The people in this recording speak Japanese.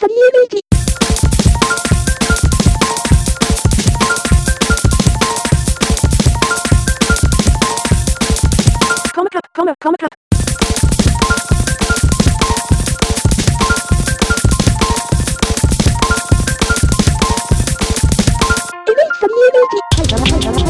サニーレイジ。コムカップ、コム、コムカップ。エメイサニーレイジ。はい、どうも、はい、どうも。